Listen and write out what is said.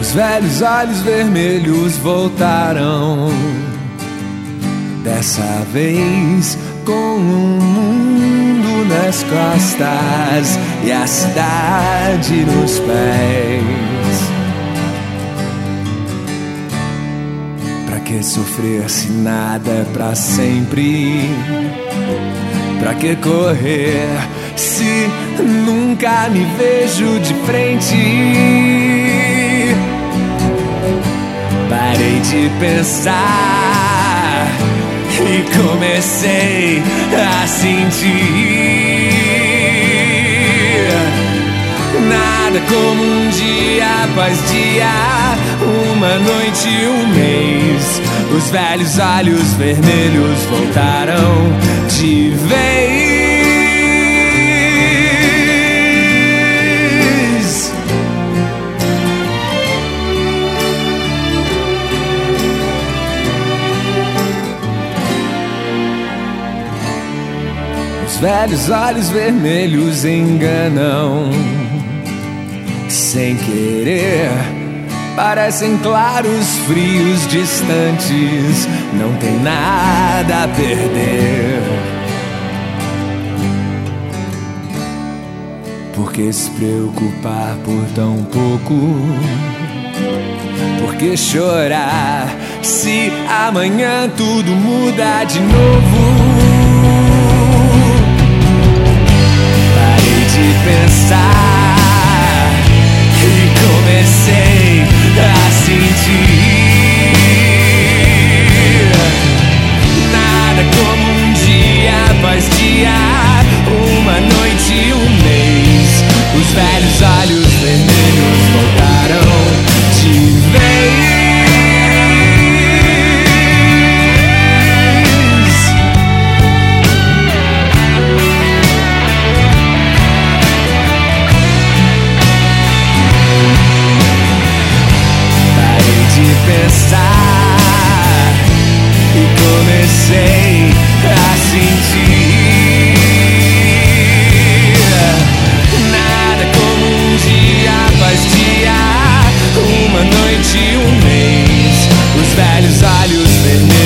Os velhos olhos vermelhos voltaram. Dessa vez com um mundo nas costas e a cidade nos pés. Pra que sofrer se nada é pra sempre? Pra que correr se nunca me vejo de frente? De pensar e comecei a sentir. Nada como um dia após dia, uma noite e um mês. Os velhos olhos vermelhos voltaram de vez. Velhos olhos vermelhos enganam sem querer. Parecem claros, frios, distantes, não tem nada a perder. Por que se preocupar por tão pouco? Por que chorar se amanhã tudo muda de novo? olhos vermelhos.